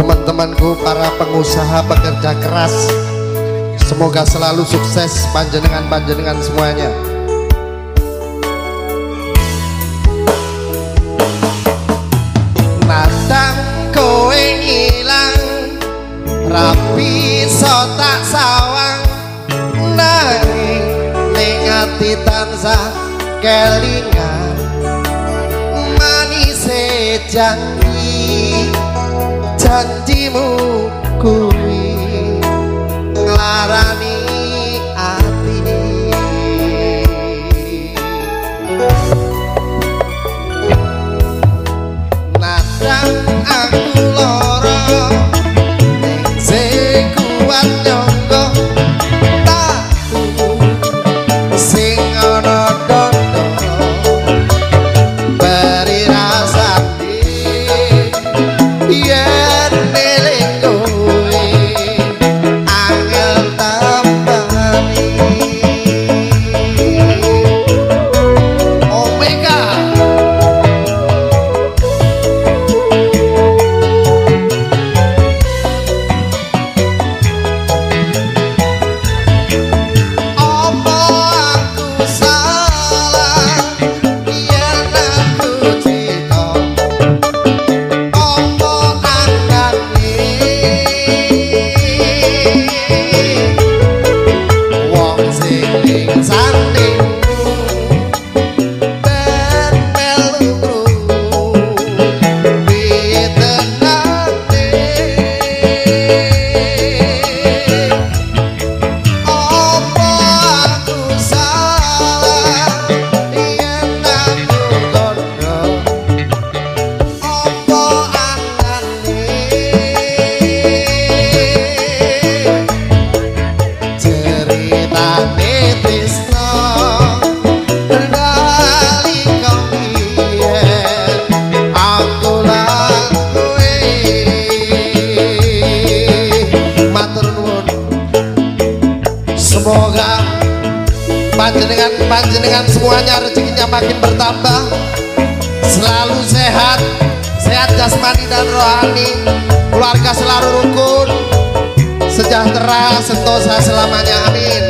teman-temanku para pengusaha pekerja keras semoga selalu sukses panjenengan-panjenengan semuanya. Nadang kowe ngilang rapi sotak sawang. Nanging ning tansah kelingan manis janji janjimu kuwi nglarani Semoga panjenengan panjenengan semuanya rezekinya makin bertambah, selalu sehat, sehat jasmani dan rohani, keluarga selalu rukun, sejahtera, sentosa selamanya. Amin.